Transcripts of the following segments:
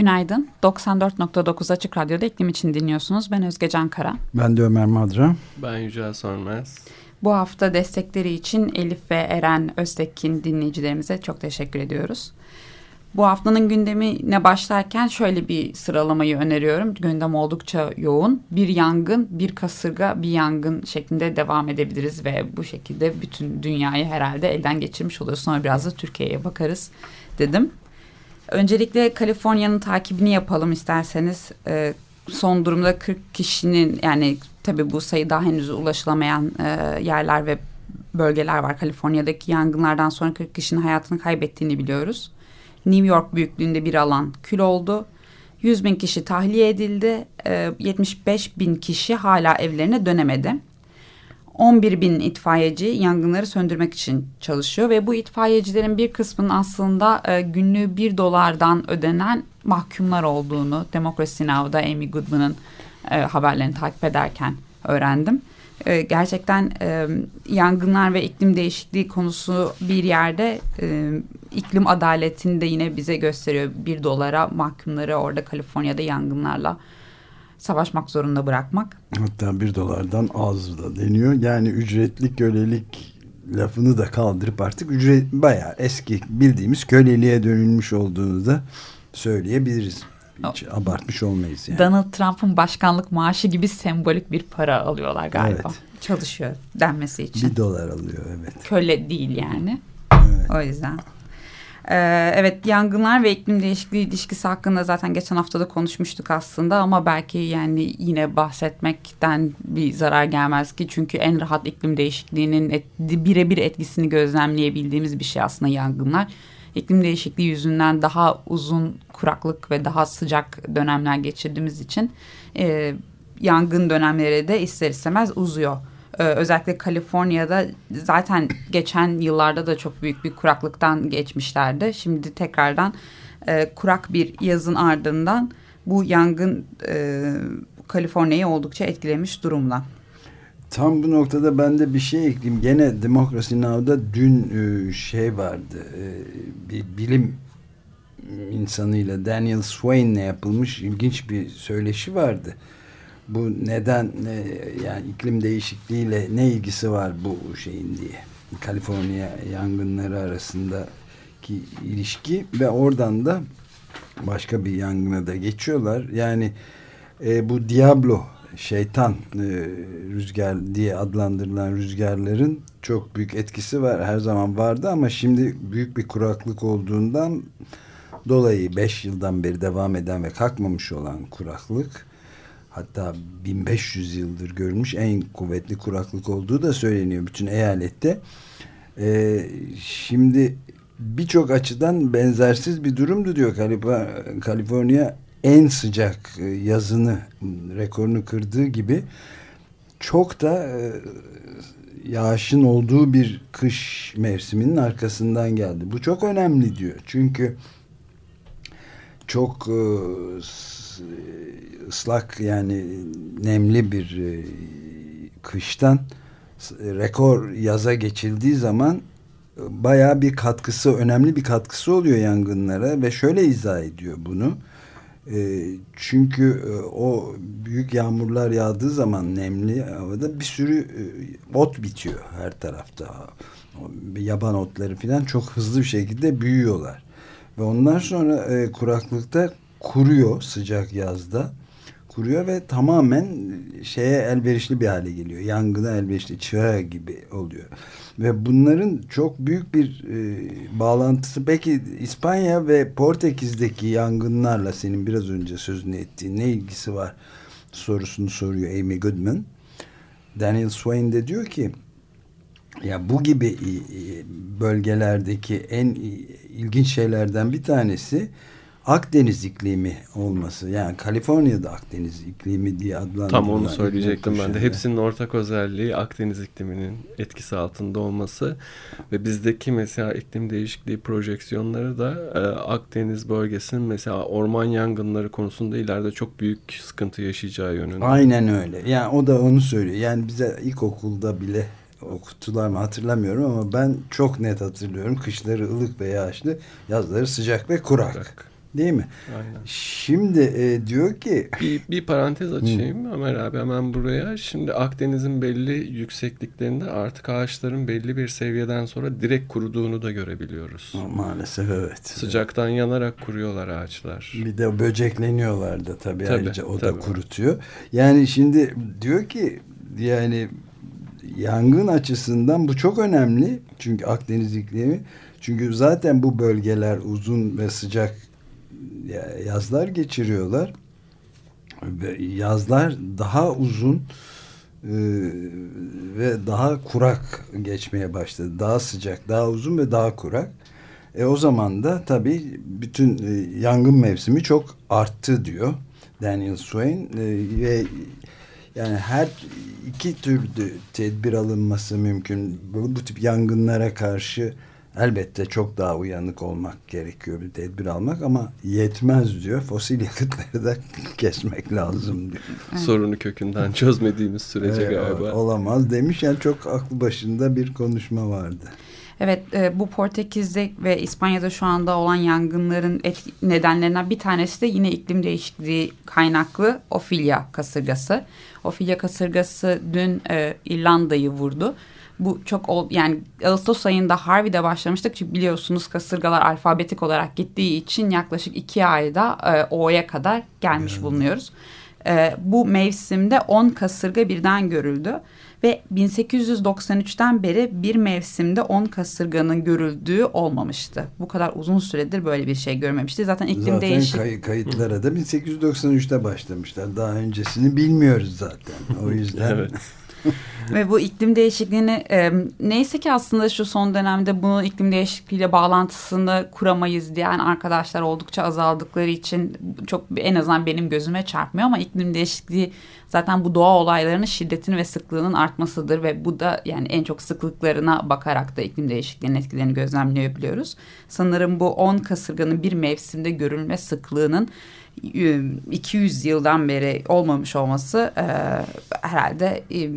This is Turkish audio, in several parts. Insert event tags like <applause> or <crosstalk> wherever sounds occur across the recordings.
Günaydın. 94.9 Açık Radyo'da iklim için dinliyorsunuz. Ben Özge Can Kara. Ben de Ömer Madra. Ben Yücel Sönmez. Bu hafta destekleri için Elif ve Eren Öztekin dinleyicilerimize çok teşekkür ediyoruz. Bu haftanın gündemine başlarken şöyle bir sıralamayı öneriyorum. Gündem oldukça yoğun. Bir yangın, bir kasırga, bir yangın şeklinde devam edebiliriz ve bu şekilde bütün dünyayı herhalde elden geçirmiş oluyoruz. Sonra biraz da Türkiye'ye bakarız dedim. Öncelikle Kaliforniya'nın takibini yapalım isterseniz. Ee, son durumda 40 kişinin yani tabii bu sayı daha henüz ulaşılamayan e, yerler ve bölgeler var. Kaliforniya'daki yangınlardan sonra 40 kişinin hayatını kaybettiğini biliyoruz. New York büyüklüğünde bir alan kül oldu. 100 bin kişi tahliye edildi. E, 75 bin kişi hala evlerine dönemedi. 11 bin itfaiyeci yangınları söndürmek için çalışıyor ve bu itfaiyecilerin bir kısmının aslında e, günlüğü 1 dolardan ödenen mahkumlar olduğunu Democracy Now'da Amy Goodman'ın e, haberlerini takip ederken öğrendim. E, gerçekten e, yangınlar ve iklim değişikliği konusu bir yerde iklim adaletini de yine bize gösteriyor. 1 dolara mahkumları orada Kaliforniya'da yangınlarla savaşmak zorunda bırakmak. Hatta bir dolardan az da deniyor. Yani ücretli kölelik lafını da kaldırıp artık ücret bayağı eski bildiğimiz köleliğe dönülmüş olduğunu da söyleyebiliriz. Hiç oh. abartmış olmayız yani. Donald Trump'ın başkanlık maaşı gibi sembolik bir para alıyorlar galiba. Evet. Çalışıyor denmesi için. Bir dolar alıyor evet. Köle değil yani. Evet. O yüzden. Ee, evet yangınlar ve iklim değişikliği ilişkisi hakkında zaten geçen hafta da konuşmuştuk aslında ama belki yani yine bahsetmekten bir zarar gelmez ki çünkü en rahat iklim değişikliğinin et, birebir etkisini gözlemleyebildiğimiz bir şey aslında yangınlar. İklim değişikliği yüzünden daha uzun kuraklık ve daha sıcak dönemler geçirdiğimiz için e, yangın dönemleri de ister istemez uzuyor. Ee, özellikle Kaliforniya'da zaten geçen yıllarda da çok büyük bir kuraklıktan geçmişlerdi. Şimdi tekrardan e, kurak bir yazın ardından bu yangın e, Kaliforniya'yı oldukça etkilemiş durumda. Tam bu noktada ben de bir şey ekleyeyim. Gene Demokrasi Now'da dün e, şey vardı. Bir bilim insanıyla Daniel Swain'le yapılmış ilginç bir söyleşi vardı bu neden yani iklim değişikliğiyle ne ilgisi var bu şeyin diye Kaliforniya yangınları arasındaki ilişki ve oradan da başka bir yangına da geçiyorlar. Yani e, bu Diablo şeytan e, rüzgar diye adlandırılan rüzgarların çok büyük etkisi var. Her zaman vardı ama şimdi büyük bir kuraklık olduğundan dolayı 5 yıldan beri devam eden ve kalkmamış olan kuraklık hatta 1500 yıldır görülmüş en kuvvetli kuraklık olduğu da söyleniyor bütün eyalette. Ee, şimdi birçok açıdan benzersiz bir durumdu diyor Kaliforniya en sıcak e, yazını rekorunu kırdığı gibi çok da e, yağışın olduğu bir kış mevsiminin arkasından geldi. Bu çok önemli diyor. Çünkü çok e, ıslak yani nemli bir e, kıştan rekor yaza geçildiği zaman e, baya bir katkısı önemli bir katkısı oluyor yangınlara ve şöyle izah ediyor bunu. E, çünkü e, o büyük yağmurlar yağdığı zaman nemli havada bir sürü e, ot bitiyor her tarafta. Yaban otları falan çok hızlı bir şekilde büyüyorlar. Ve ondan sonra e, kuraklıkta kuruyor sıcak yazda kuruyor ve tamamen şeye elverişli bir hale geliyor. Yangına elverişli, çırağı gibi oluyor. Ve bunların çok büyük bir e, bağlantısı peki İspanya ve Portekiz'deki yangınlarla senin biraz önce sözünü ettiğin ne ilgisi var sorusunu soruyor Amy Goodman. Daniel Swain de diyor ki Ya bu gibi bölgelerdeki en ilginç şeylerden bir tanesi Akdeniz iklimi olması. Yani Kaliforniya'da Akdeniz iklimi diye adlandırılan. Tam onu söyleyecektim ben de. Hepsinin ortak özelliği Akdeniz ikliminin etkisi altında olması ve bizdeki mesela iklim değişikliği projeksiyonları da e, Akdeniz bölgesinin mesela orman yangınları konusunda ileride çok büyük sıkıntı yaşayacağı yönünde. Aynen öyle. Yani o da onu söylüyor. Yani bize ilkokulda bile okuttular mı hatırlamıyorum ama ben çok net hatırlıyorum. Kışları ılık ve yağışlı, yazları sıcak ve kurak. kurak. Değil mi? Aynen. Şimdi e, diyor ki... Bir, bir parantez açayım Hı. Ömer abi hemen buraya. Şimdi Akdeniz'in belli yüksekliklerinde artık ağaçların belli bir seviyeden sonra direkt kuruduğunu da görebiliyoruz. Maalesef evet. Sıcaktan yanarak kuruyorlar ağaçlar. Bir de böcekleniyorlar da tabii, tabii ayrıca o tabii. da kurutuyor. Yani şimdi diyor ki yani yangın açısından bu çok önemli. Çünkü Akdeniz iklimi çünkü zaten bu bölgeler uzun ve sıcak yazlar geçiriyorlar. Yazlar daha uzun e, ve daha kurak geçmeye başladı. Daha sıcak, daha uzun ve daha kurak. E o zaman da tabii bütün e, yangın mevsimi çok arttı diyor Daniel Swain e, ve yani her iki türlü tedbir alınması mümkün. Bu, bu tip yangınlara karşı elbette çok daha uyanık olmak gerekiyor bir tedbir almak ama yetmez diyor. Fosil yakıtları da <laughs> kesmek lazım diyor. Sorunu kökünden çözmediğimiz sürece ee, galiba. Olamaz demiş yani çok aklı başında bir konuşma vardı. Evet e, bu Portekiz'de ve İspanya'da şu anda olan yangınların nedenlerinden bir tanesi de yine iklim değişikliği kaynaklı Ophelia kasırgası. Ophelia kasırgası dün e, İrlanda'yı vurdu bu çok ol, yani Ağustos ayında Harvey'de başlamıştık. Çünkü biliyorsunuz kasırgalar alfabetik olarak gittiği için yaklaşık iki ayda e, O'ya kadar gelmiş evet. bulunuyoruz. E, bu mevsimde 10 kasırga birden görüldü. Ve 1893'ten beri bir mevsimde 10 kasırganın görüldüğü olmamıştı. Bu kadar uzun süredir böyle bir şey görmemişti. Zaten iklim zaten değişik... Kay kayıtlara da 1893'te başlamışlar. Daha öncesini bilmiyoruz zaten. O yüzden... <laughs> evet. <laughs> Ve bu iklim değişikliğini e, neyse ki aslında şu son dönemde bunu iklim değişikliğiyle bağlantısını kuramayız diyen arkadaşlar oldukça azaldıkları için çok en azından benim gözüme çarpmıyor ama iklim değişikliği zaten bu doğa olaylarının şiddetinin ve sıklığının artmasıdır ve bu da yani en çok sıklıklarına bakarak da iklim değişikliğinin etkilerini gözlemleyebiliyoruz. Sanırım bu 10 kasırganın bir mevsimde görülme sıklığının 200 yıldan beri olmamış olması e, herhalde e,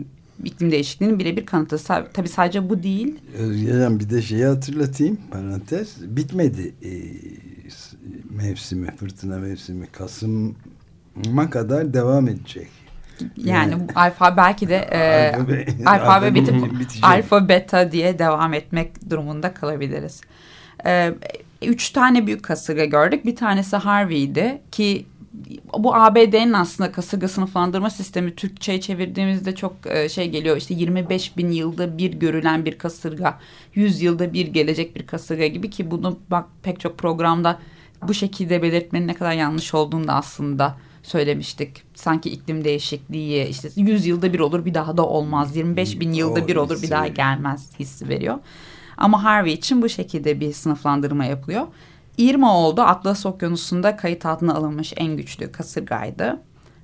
iklim değişikliğinin birebir kanıtı. Tabii sadece bu değil. Özgecan bir de şeyi hatırlatayım parantez. Bitmedi e, mevsimi, fırtına mevsimi. Kasım'a kadar devam edecek. Yani, yani alfa belki de e, alfabe, alfabe bitip alfa beta diye devam etmek durumunda kalabiliriz. E, üç tane büyük kasırga gördük. Bir tanesi Harvey'di ki bu ABD'nin aslında kasırga sınıflandırma sistemi Türkçe'ye çevirdiğimizde çok e, şey geliyor. İşte 25 bin yılda bir görülen bir kasırga, 100 yılda bir gelecek bir kasırga gibi ki bunu bak pek çok programda bu şekilde belirtmenin ne kadar yanlış olduğunu da aslında söylemiştik. Sanki iklim değişikliği işte 100 yılda bir olur bir daha da olmaz. 25 bin yılda bir olur bir daha gelmez hissi veriyor. Ama Harvey için bu şekilde bir sınıflandırma yapılıyor. Irma oldu Atlas Okyanusu'nda kayıt altına alınmış en güçlü kasırgaydı.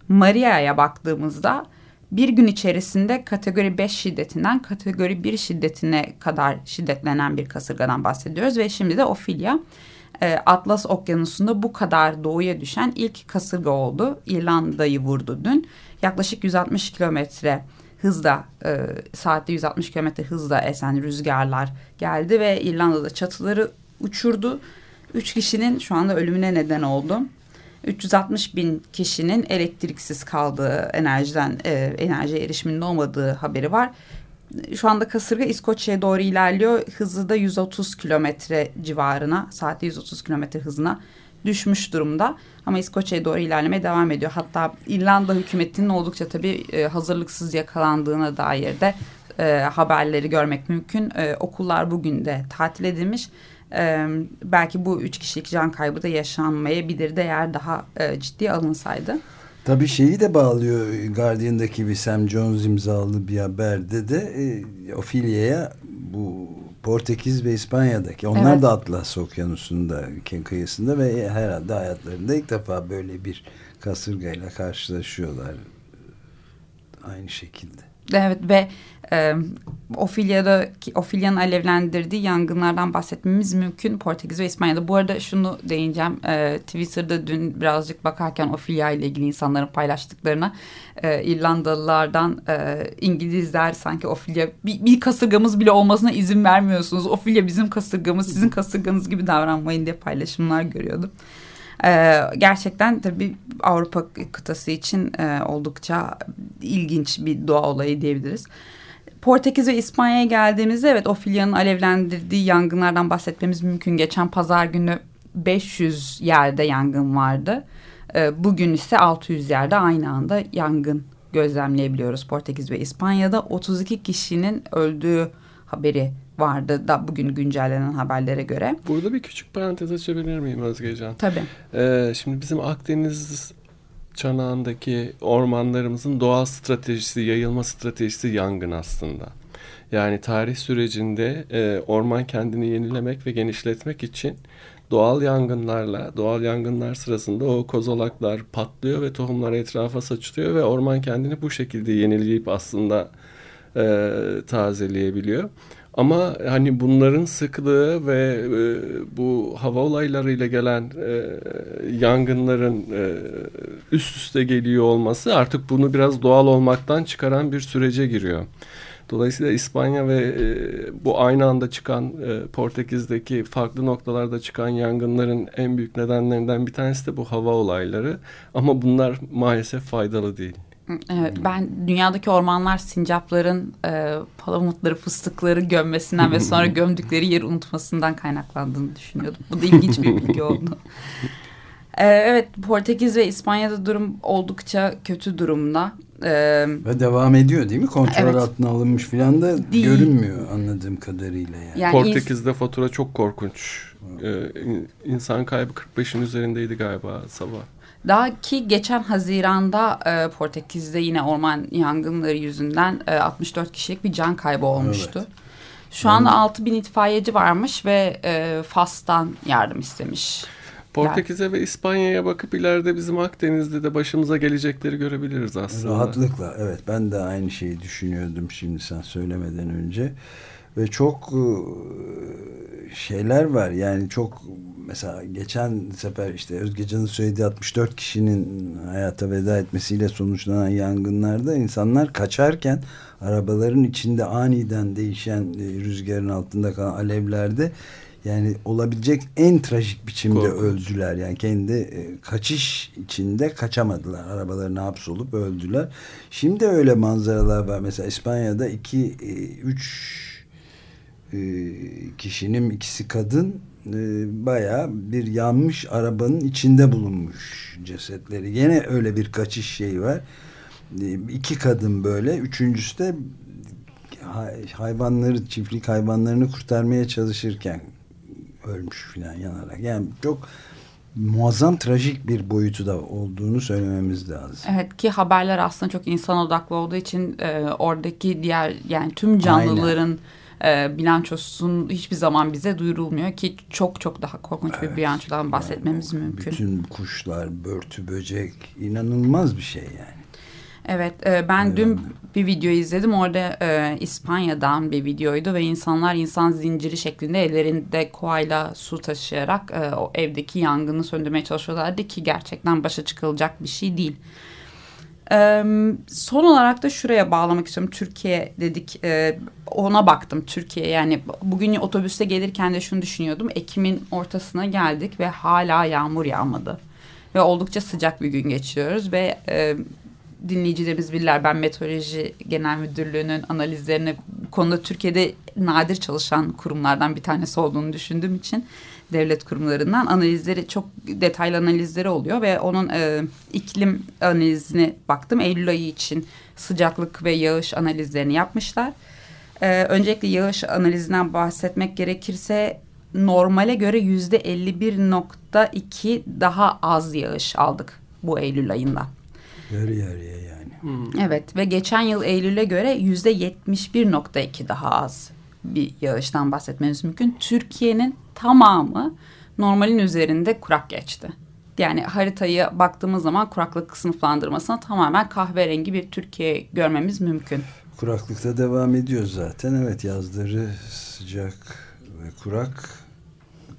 Maria'ya baktığımızda bir gün içerisinde kategori 5 şiddetinden kategori 1 şiddetine kadar şiddetlenen bir kasırgadan bahsediyoruz. Ve şimdi de Ophelia e, Atlas Okyanusu'nda bu kadar doğuya düşen ilk kasırga oldu. İrlanda'yı vurdu dün. Yaklaşık 160 kilometre hızla e, saatte 160 kilometre hızla esen rüzgarlar geldi ve İrlanda'da çatıları uçurdu. Üç kişinin şu anda ölümüne neden oldu. 360 bin kişinin elektriksiz kaldığı enerjiden e, enerji erişiminde olmadığı haberi var. Şu anda kasırga İskoçya'ya doğru ilerliyor. Hızı da 130 kilometre civarına, saatte 130 kilometre hızına düşmüş durumda. Ama İskoçya'ya doğru ilerlemeye devam ediyor. Hatta İrlanda hükümetinin oldukça tabii e, hazırlıksız yakalandığına dair de e, haberleri görmek mümkün. E, okullar bugün de tatil edilmiş. Belki bu üç kişilik can kaybı da yaşanmayabilirdi eğer daha ciddi alınsaydı. Tabii şeyi de bağlıyor Guardian'daki bir Sam Jones imzalı bir haberde de e, Ophelia'ya bu Portekiz ve İspanya'daki onlar evet. da Atlas Okyanusu'nda kıyısında ve herhalde hayatlarında ilk defa böyle bir kasırgayla karşılaşıyorlar aynı şekilde. Evet ve e, Ofilya'da Ofilya'nın alevlendirdiği yangınlardan bahsetmemiz mümkün Portekiz ve İspanya'da. Bu arada şunu değineceğim. E, Twitter'da dün birazcık bakarken Ofilya ile ilgili insanların paylaştıklarına e, İrlandalılardan e, İngilizler sanki Ofilya bir, bir kasırgamız bile olmasına izin vermiyorsunuz. Ofilya bizim kasırgamız sizin kasırganız gibi davranmayın diye paylaşımlar görüyordum. Ee, gerçekten tabii Avrupa kıtası için e, oldukça ilginç bir doğa olayı diyebiliriz. Portekiz ve İspanya'ya geldiğimizde evet Ofilya'nın alevlendirdiği yangınlardan bahsetmemiz mümkün. Geçen pazar günü 500 yerde yangın vardı. Ee, bugün ise 600 yerde aynı anda yangın gözlemleyebiliyoruz Portekiz ve İspanya'da. 32 kişinin öldüğü haberi vardı da bugün güncellenen haberlere göre. Burada bir küçük parantez açabilir miyim Özgecan? Tabii. Ee, şimdi bizim Akdeniz çanağındaki ormanlarımızın doğal stratejisi, yayılma stratejisi yangın aslında. Yani tarih sürecinde e, orman kendini yenilemek ve genişletmek için doğal yangınlarla, doğal yangınlar sırasında o kozolaklar patlıyor ve tohumlar etrafa saçılıyor ve orman kendini bu şekilde yenileyip aslında e, tazeleyebiliyor. Ama hani bunların sıklığı ve e, bu hava olaylarıyla gelen e, yangınların e, üst üste geliyor olması artık bunu biraz doğal olmaktan çıkaran bir sürece giriyor. Dolayısıyla İspanya ve e, bu aynı anda çıkan e, Portekiz'deki farklı noktalarda çıkan yangınların en büyük nedenlerinden bir tanesi de bu hava olayları. Ama bunlar maalesef faydalı değil. Evet, ben dünyadaki ormanlar sincapların e, palamutları, fıstıkları gömmesinden ve sonra <laughs> gömdükleri yeri unutmasından kaynaklandığını düşünüyordum. Bu da ilginç bir bilgi oldu. E, evet, Portekiz ve İspanya'da durum oldukça kötü durumda. E, ve devam ediyor değil mi? Kontrol evet. altına alınmış falan da değil. görünmüyor anladığım kadarıyla. Yani. yani Portekiz'de fatura çok korkunç. Ee, insan kaybı 45'in üzerindeydi galiba sabah. Daha ki geçen Haziran'da e, Portekiz'de yine orman yangınları yüzünden e, 64 kişilik bir can kaybı olmuştu. Evet. Şu anda 6 bin itfaiyeci varmış ve e, Fas'tan yardım istemiş. Portekiz'e ve İspanya'ya bakıp ileride bizim Akdeniz'de de başımıza gelecekleri görebiliriz aslında. Rahatlıkla evet ben de aynı şeyi düşünüyordum şimdi sen söylemeden önce ve çok e, şeyler var yani çok mesela geçen sefer işte Özgecan'ın söylediği 64 kişinin hayata veda etmesiyle sonuçlanan yangınlarda insanlar kaçarken arabaların içinde aniden değişen e, rüzgarın altında kalan alevlerde yani olabilecek en trajik biçimde Korkunç. öldüler. Yani kendi e, kaçış içinde kaçamadılar. Arabalarına hapsolup öldüler. Şimdi öyle manzaralar var. Mesela İspanya'da iki, e, üç kişinin ikisi kadın e, bayağı bir yanmış arabanın içinde bulunmuş cesetleri. Yine öyle bir kaçış şeyi var. E, iki kadın böyle. Üçüncüsü de hayvanları, çiftlik hayvanlarını kurtarmaya çalışırken ölmüş filan yanarak. Yani çok muazzam trajik bir boyutu da olduğunu söylememiz lazım. Evet ki haberler aslında çok insan odaklı olduğu için e, oradaki diğer yani tüm canlıların Aynen e, bilançosun hiçbir zaman bize duyurulmuyor ki çok çok daha korkunç evet, bir bilançodan bahsetmemiz yani, mümkün. Bütün kuşlar, börtü, böcek inanılmaz bir şey yani. Evet e, ben dün bir video izledim orada e, İspanya'dan bir videoydu ve insanlar insan zinciri şeklinde ellerinde koayla su taşıyarak e, o evdeki yangını söndürmeye çalışıyorlardı ki gerçekten başa çıkılacak bir şey değil. Ee, son olarak da şuraya bağlamak istiyorum. Türkiye dedik. E, ona baktım Türkiye. Yani bugün otobüste gelirken de şunu düşünüyordum. Ekim'in ortasına geldik ve hala yağmur yağmadı. Ve oldukça sıcak bir gün geçiriyoruz ve e, dinleyicilerimiz bilirler. Ben Meteoroloji Genel Müdürlüğü'nün analizlerini konuda Türkiye'de nadir çalışan kurumlardan bir tanesi olduğunu düşündüğüm için devlet kurumlarından analizleri çok detaylı analizleri oluyor ve onun e, iklim analizine baktım. Eylül ayı için sıcaklık ve yağış analizlerini yapmışlar. E, öncelikle yağış analizinden bahsetmek gerekirse normale göre yüzde 51.2 daha az yağış aldık bu Eylül ayında. Yarı yarıya yani. Hmm. Evet ve geçen yıl Eylül'e göre yüzde 71.2 daha az bir yağıştan bahsetmemiz mümkün. Türkiye'nin tamamı normalin üzerinde kurak geçti. Yani haritayı baktığımız zaman kuraklık sınıflandırmasına tamamen kahverengi bir Türkiye görmemiz mümkün. Kuraklıkta devam ediyor zaten. Evet yazları sıcak ve kurak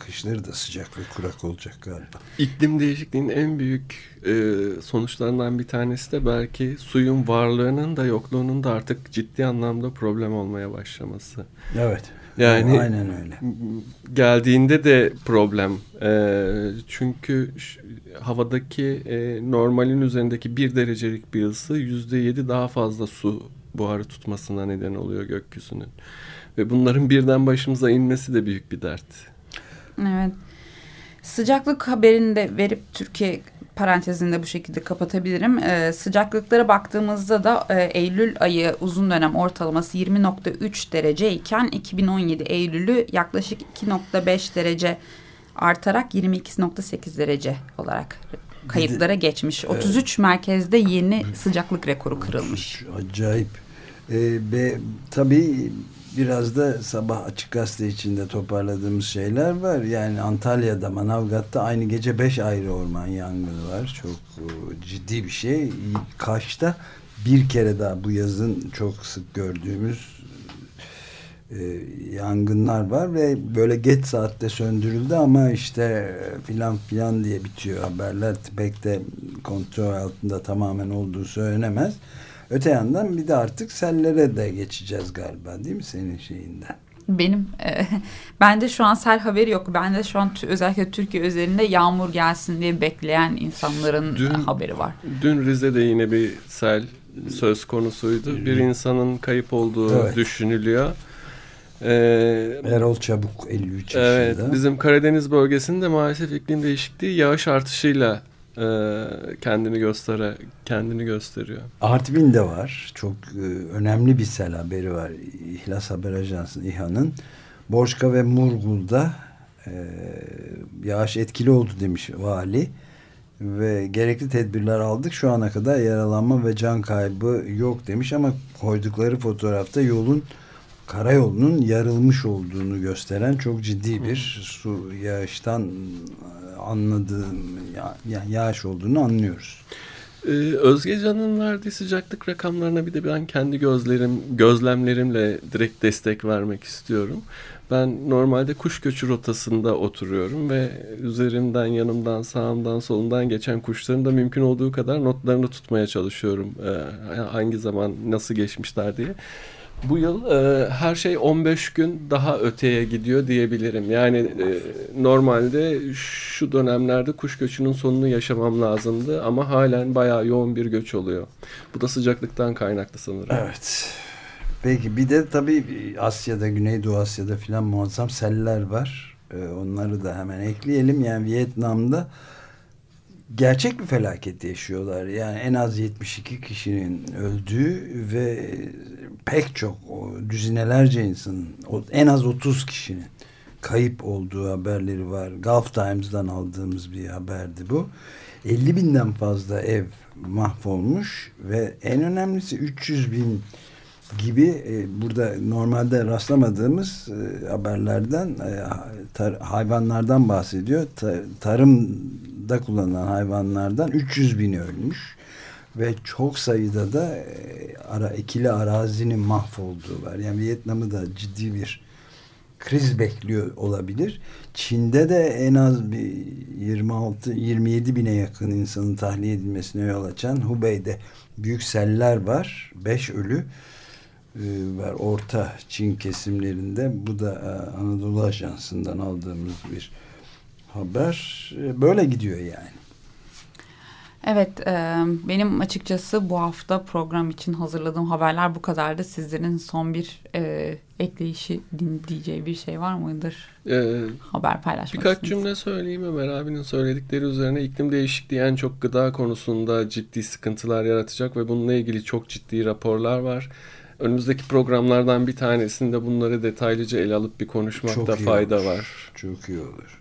kışları da sıcak ve kurak olacak galiba. İklim değişikliğinin en büyük e, sonuçlarından bir tanesi de belki suyun varlığının da yokluğunun da artık ciddi anlamda problem olmaya başlaması. Evet. Yani aynen öyle. Geldiğinde de problem. E, çünkü havadaki e, normalin üzerindeki bir derecelik bir ısı yüzde yedi daha fazla su buharı tutmasına neden oluyor gökyüzünün. Ve bunların birden başımıza inmesi de büyük bir dert. Evet. Sıcaklık haberini de verip Türkiye parantezinde bu şekilde kapatabilirim. Ee, sıcaklıklara baktığımızda da e, Eylül ayı uzun dönem ortalaması 20.3 derece iken 2017 Eylül'ü yaklaşık 2.5 derece artarak 22.8 derece olarak kayıtlara geçmiş. 33 evet. merkezde yeni sıcaklık rekoru kırılmış. Acayip. Ee, ve tabii biraz da sabah açık gazete içinde toparladığımız şeyler var. Yani Antalya'da, Manavgat'ta aynı gece beş ayrı orman yangını var. Çok e, ciddi bir şey. Kaş'ta bir kere daha bu yazın çok sık gördüğümüz e, yangınlar var ve böyle geç saatte söndürüldü ama işte filan filan diye bitiyor haberler. Pek de kontrol altında tamamen olduğu söylenemez. Öte yandan bir de artık sellere de geçeceğiz galiba değil mi senin şeyinden? Benim e, bende şu an sel haberi yok. Bende şu an özellikle Türkiye üzerinde yağmur gelsin diye bekleyen insanların dün, haberi var. Dün Rize'de yine bir sel söz konusuydu. Bir insanın kayıp olduğu evet. düşünülüyor. Ee, Erol Çabuk 53 yaşında. Evet, bizim Karadeniz bölgesinde maalesef iklim değişikliği yağış artışıyla kendini göstere kendini gösteriyor. Artvin'de var. Çok e, önemli bir sel haberi var. İhlas Haber Ajansı İHA'nın Borçka ve Murgul'da e, yağış etkili oldu demiş vali ve gerekli tedbirler aldık. Şu ana kadar yaralanma ve can kaybı yok demiş ama koydukları fotoğrafta yolun karayolunun yarılmış olduğunu gösteren çok ciddi bir su yağıştan anladığım yani yağış olduğunu anlıyoruz. Ee, Özgecan'ın verdiği sıcaklık rakamlarına bir de ben kendi gözlerim gözlemlerimle direkt destek vermek istiyorum. Ben normalde kuş göçü rotasında oturuyorum ve üzerimden, yanımdan, sağımdan, solumdan geçen kuşların da mümkün olduğu kadar notlarını tutmaya çalışıyorum. Ee, hangi zaman nasıl geçmişler diye bu yıl e, her şey 15 gün daha öteye gidiyor diyebilirim. Yani e, normalde şu dönemlerde kuş göçünün sonunu yaşamam lazımdı ama halen bayağı yoğun bir göç oluyor. Bu da sıcaklıktan kaynaklı sanırım. Evet. Peki bir de tabii Asya'da, Güneydoğu Asya'da filan muazzam seller var. Ee, onları da hemen ekleyelim. Yani Vietnam'da gerçek bir felaket yaşıyorlar. Yani en az 72 kişinin öldüğü ve pek çok düzinelerce insanın en az 30 kişinin kayıp olduğu haberleri var. Gulf Times'dan aldığımız bir haberdi bu. 50 binden fazla ev mahvolmuş ve en önemlisi 300 bin gibi e, burada normalde rastlamadığımız e, haberlerden e, tar, hayvanlardan bahsediyor. Ta, tarımda kullanılan hayvanlardan 300 bin ölmüş ve çok sayıda da e, ara, ikili arazinin mahvolduğu var. Yani Vietnam'ı da ciddi bir kriz bekliyor olabilir. Çin'de de en az bir 26 27 bine yakın insanın tahliye edilmesine yol açan Hubei'de büyük seller var. 5 ölü var Orta Çin kesimlerinde. Bu da e, Anadolu Ajansı'ndan aldığımız bir haber. E, böyle gidiyor yani. Evet, e, benim açıkçası bu hafta program için hazırladığım haberler bu kadardı. Sizlerin son bir e, ekleyişi dinleyeceği bir şey var mıdır? Ee, Haber paylaşmak Birkaç cümle söyleyeyim Ömer abinin söyledikleri üzerine iklim değişikliği en çok gıda konusunda ciddi sıkıntılar yaratacak ve bununla ilgili çok ciddi raporlar var. Önümüzdeki programlardan bir tanesinde bunları detaylıca ele alıp bir konuşmakta fayda olur. var. Çok iyi olur.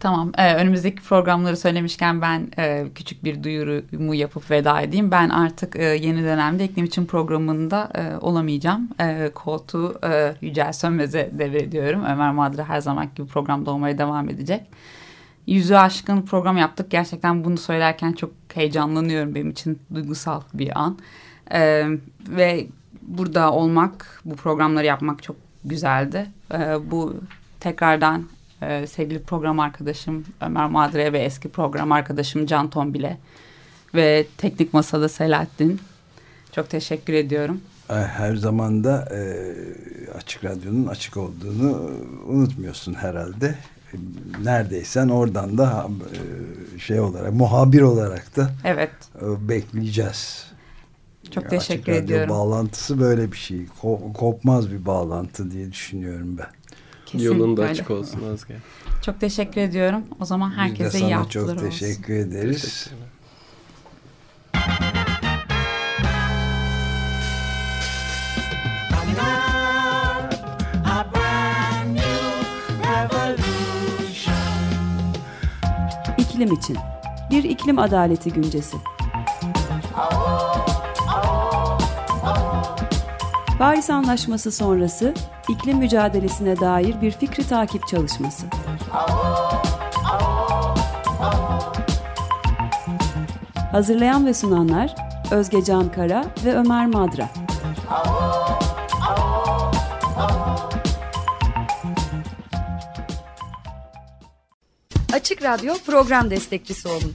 Tamam. Ee, önümüzdeki programları söylemişken ben e, küçük bir duyurumu yapıp veda edeyim. Ben artık e, yeni dönemde iklim için programında e, olamayacağım. E, koltuğu e, Yücel Sönmez'e devrediyorum. Ömer Madra her zaman gibi programda olmaya devam edecek. Yüzü aşkın program yaptık. Gerçekten bunu söylerken çok heyecanlanıyorum. Benim için duygusal bir an. E, ve burada olmak, bu programları yapmak çok güzeldi. E, bu tekrardan e, sevgili program arkadaşım Ömer Madre ve eski program arkadaşım Can Tombile ve teknik masada Selahattin. Çok teşekkür ediyorum. Her zaman da e, Açık Radyo'nun açık olduğunu unutmuyorsun herhalde. Neredeysen oradan da e, şey olarak, muhabir olarak da evet. E, bekleyeceğiz. Çok yani teşekkür açık ediyorum. bağlantısı böyle bir şey. Kopmaz bir bağlantı diye düşünüyorum ben. Kesin Yolun da açık olsun Özge. Çok teşekkür ediyorum. O zaman herkese iyi haftalar olsun. çok teşekkür olsun. ederiz. İklim için bir iklim adaleti güncesi. Paris Anlaşması sonrası iklim mücadelesine dair bir fikri takip çalışması. Hazırlayan ve sunanlar Özge Can Kara ve Ömer Madra. Açık Radyo program destekçisi olun.